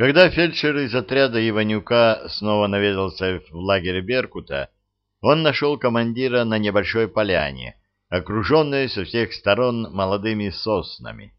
Когда фельдшер из отряда Иванюка снова наведался в лагерь Беркута, он нашел командира на небольшой поляне, окруженной со всех сторон молодыми соснами.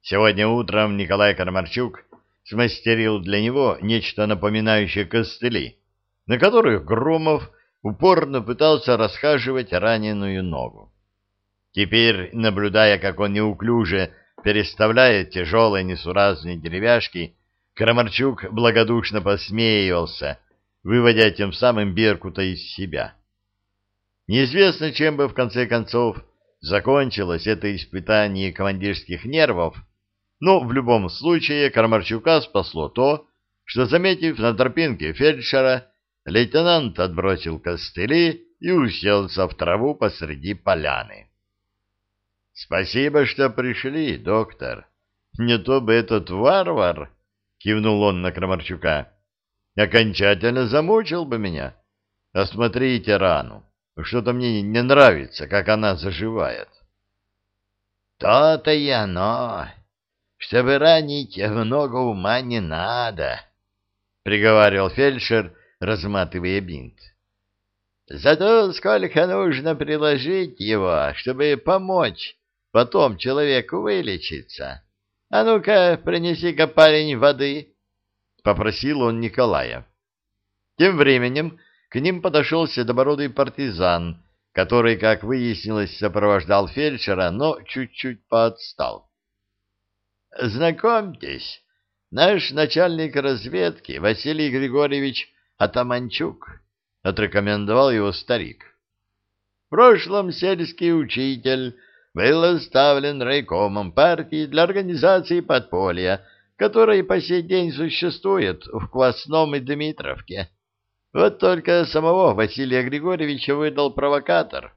Сегодня утром Николай Кармарчук смастерил для него нечто напоминающее костыли, на которых Громов упорно пытался расхаживать раненую ногу. Теперь, наблюдая, как он неуклюже переставляет тяжелые несуразные деревяшки, Крамарчук благодушно посмеивался, выводя тем самым Беркута из себя. Неизвестно, чем бы в конце концов закончилось это испытание командирских нервов, но в любом случае Кармарчука спасло то, что, заметив на тропинке фельдшера, лейтенант отбросил костыли и уселся в траву посреди поляны. — Спасибо, что пришли, доктор. Не то бы этот варвар кивнул он на Крамарчука. Окончательно замучил бы меня. Осмотрите рану. Что-то мне не нравится, как она заживает. То-то и оно. Чтобы ранить, много ума не надо, приговаривал фельдшер, разматывая бинт. Зато сколько нужно приложить его, чтобы помочь потом человеку вылечиться. — А ну-ка, принеси-ка, парень, воды, — попросил он Николая. Тем временем к ним подошел седобородый партизан, который, как выяснилось, сопровождал фельдшера, но чуть-чуть поотстал. — Знакомьтесь, наш начальник разведки Василий Григорьевич Атаманчук, — отрекомендовал его старик. — В прошлом сельский учитель был оставлен райкомом партии для организации подполья, которое по сей день существует в Квасном и Дмитровке. Вот только самого Василия Григорьевича выдал провокатор.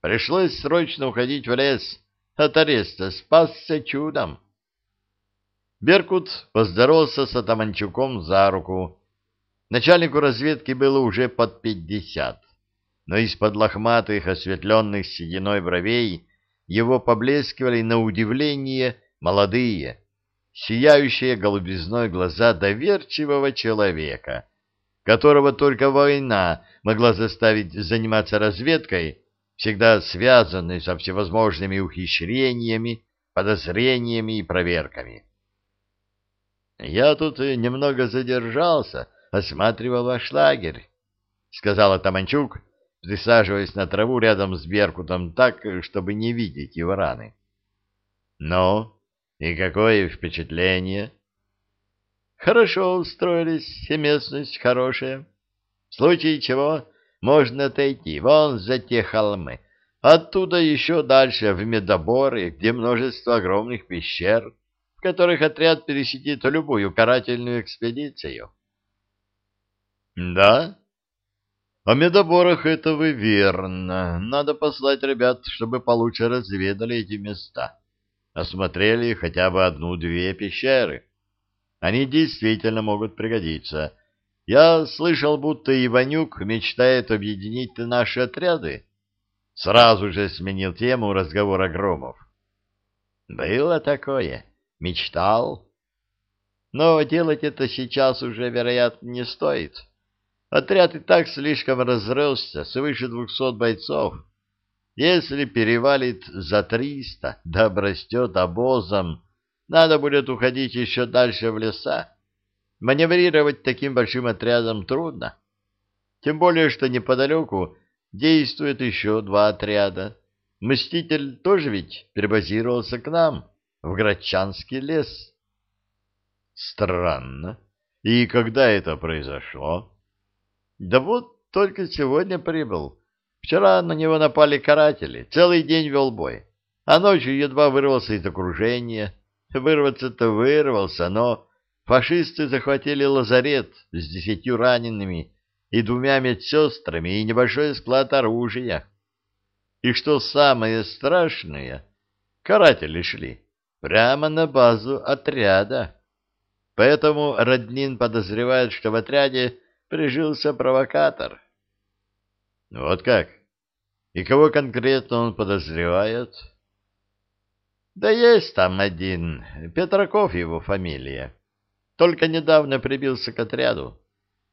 Пришлось срочно уходить в лес. От ареста спасся чудом. Беркут поздоровался с Атаманчуком за руку. Начальнику разведки было уже под пятьдесят, но из-под лохматых, осветленных сединой бровей, его поблескивали на удивление молодые, сияющие голубизной глаза доверчивого человека, которого только война могла заставить заниматься разведкой, всегда связанной со всевозможными ухищрениями, подозрениями и проверками. «Я тут немного задержался, осматривал ваш лагерь», — сказал Атаманчук, присаживаясь на траву рядом с Беркутом так, чтобы не видеть его раны. «Ну, и какое впечатление?» «Хорошо устроились, и местность хорошая. В случае чего можно отойти вон за те холмы, оттуда еще дальше в Медоборы, где множество огромных пещер, в которых отряд пересидит любую карательную экспедицию». «Да?» О медоборах это вы верно. Надо послать ребят, чтобы получше разведали эти места. Осмотрели хотя бы одну-две пещеры. Они действительно могут пригодиться. Я слышал, будто Иванюк мечтает объединить наши отряды. Сразу же сменил тему разговора Громов. Было такое. Мечтал. Но делать это сейчас уже, вероятно, не стоит. — Отряд и так слишком разросся, свыше двухсот бойцов. Если перевалит за триста, да обрастет обозом, надо будет уходить еще дальше в леса. Маневрировать таким большим отрядом трудно. Тем более, что неподалеку действует еще два отряда. Мститель тоже ведь перебазировался к нам, в Грачанский лес. Странно. И когда это произошло? Да вот только сегодня прибыл. Вчера на него напали каратели, целый день вел бой, а ночью едва вырвался из окружения. Вырваться-то вырвался, но фашисты захватили лазарет с десятью ранеными и двумя медсестрами и небольшой склад оружия. И что самое страшное, каратели шли прямо на базу отряда. Поэтому Роднин подозревает, что в отряде прижился провокатор. Вот как? И кого конкретно он подозревает? Да есть там один, Петраков его фамилия. только недавно прибился к отряду.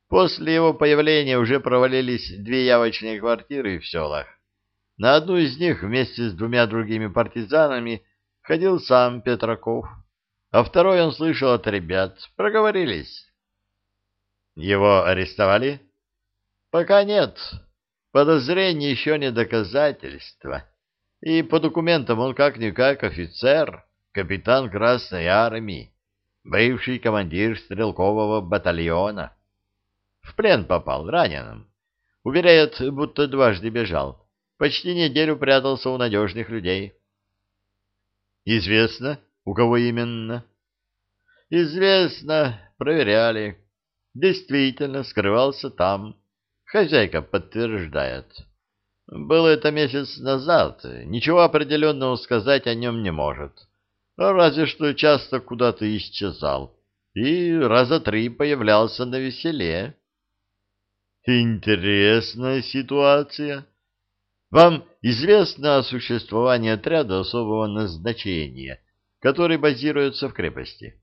После его появления уже провалились две явочные квартиры в селах. На одну из них вместе с двумя другими партизанами ходил сам Петраков, а второй он слышал от ребят. Проговорились. Его арестовали? Пока нет. Подозрение еще не доказательство. И по документам он как-никак офицер, капитан Красной Армии, бывший командир стрелкового батальона. В плен попал раненым. Уверяет, будто дважды бежал. Почти неделю прятался у надежных людей. Известно, у кого именно? Известно, проверяли. Действительно, скрывался там. Хозяйка подтверждает. Было это месяц назад. Ничего определенного сказать о нем не может. Разве что часто куда-то исчезал. И раза три появлялся на веселе. Интересная ситуация. Вам известно о существовании отряда особого назначения, который базируется в крепости?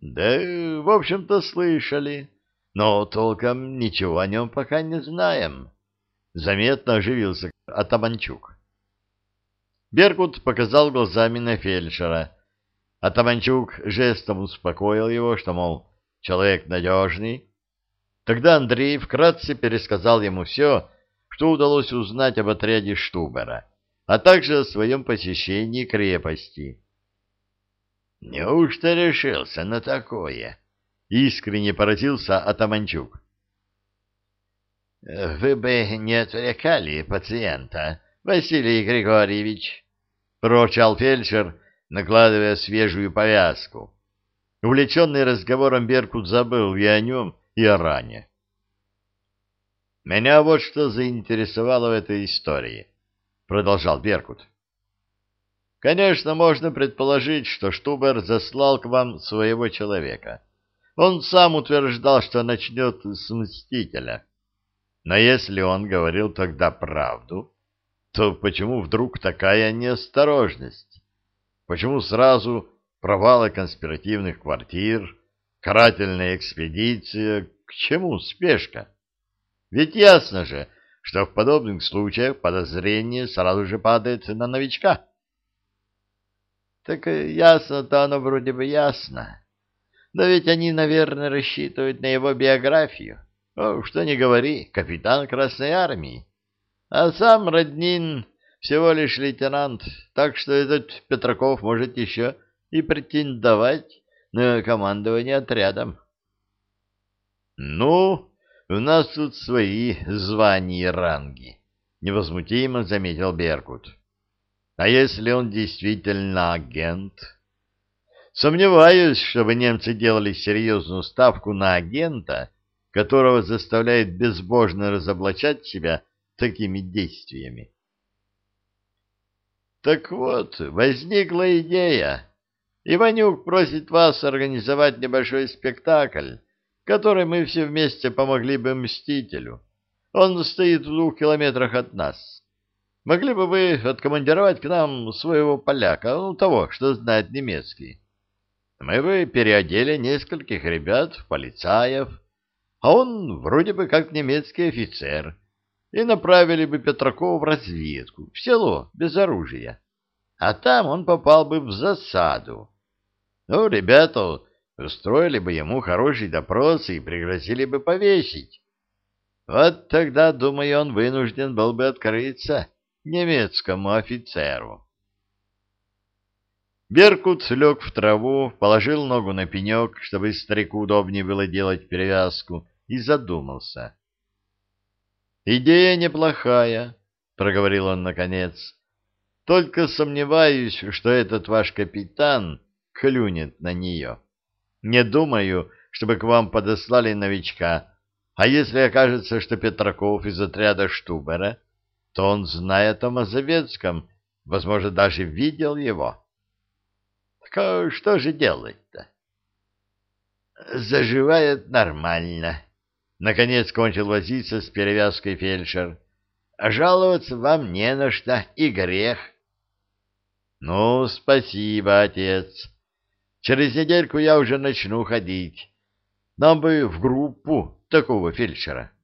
Да, в общем-то, слышали, но толком ничего о нем пока не знаем. Заметно оживился Атаманчук. Беркут показал глазами на фельдшера. Атаманчук жестом успокоил его, что, мол, человек надежный. Тогда Андрей вкратце пересказал ему все, что удалось узнать об отряде Штубера, а также о своем посещении крепости. «Неужто решился на такое?» — искренне поразился Атаманчук. «Вы бы не отвлекали пациента, Василий Григорьевич», — проворчал фельдшер, накладывая свежую повязку. Увлеченный разговором Беркут забыл и о нем, и о ране. Меня вот что заинтересовало в этой истории, продолжал Беркут. Конечно, можно предположить, что Штубер заслал к вам своего человека. Он сам утверждал, что начнет с Мстителя. Но если он говорил тогда правду, то почему вдруг такая неосторожность? Почему сразу провалы конспиративных квартир, карательная экспедиция, к чему спешка? Ведь ясно же, что в подобных случаях подозрение сразу же падает на новичка. Так ясно-то оно вроде бы ясно. Но ведь они, наверное, рассчитывают на его биографию. О, что не говори, капитан Красной Армии. А сам Роднин всего лишь лейтенант, так что этот Петраков может еще и претендовать на командование отрядом. — Ну, у нас тут свои звания и ранги, — невозмутимо заметил Беркут. А если он действительно агент? Сомневаюсь, чтобы немцы делали серьезную ставку на агента, которого заставляет безбожно разоблачать себя такими действиями. Так вот, возникла идея. Иванюк просит вас организовать небольшой спектакль, которой мы все вместе помогли бы Мстителю. Он стоит в двух километрах от нас. Могли бы вы откомандировать к нам своего поляка, ну, того, что знает немецкий? Мы бы переодели нескольких ребят в полицаев, а он вроде бы как немецкий офицер, и направили бы Петракова в разведку, в село, без оружия. А там он попал бы в засаду. Ну, ребята устроили бы ему хороший допрос и пригрозили бы повесить. Вот тогда, думаю, он вынужден был бы открыться немецкому офицеру. Беркут лег в траву, положил ногу на пенек, чтобы старику удобнее было делать перевязку, и задумался. «Идея неплохая», — проговорил он наконец. «Только сомневаюсь, что этот ваш капитан клюнет на нее». Не думаю, чтобы к вам подослали новичка. А если окажется, что Петраков из отряда Штубера, то он знает о Мазовецком, возможно, даже видел его. Так а что же делать-то? Заживает нормально. Наконец кончил возиться с перевязкой фельдшер. Жаловаться вам не на что, и грех. Ну, спасибо, отец. Через недельку я уже начну ходить. Нам бы в группу такого фельдшера. —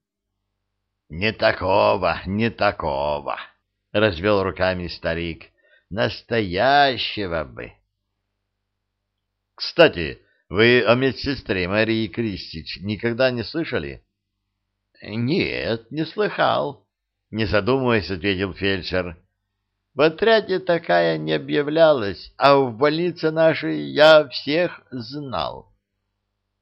Не такого, не такого, — развел руками старик. — Настоящего бы. — Кстати, вы о медсестре Марии Кристич никогда не слышали? — Нет, не слыхал, — не задумываясь, ответил фельдшер. В отряде такая не объявлялась, а в больнице нашей я всех знал.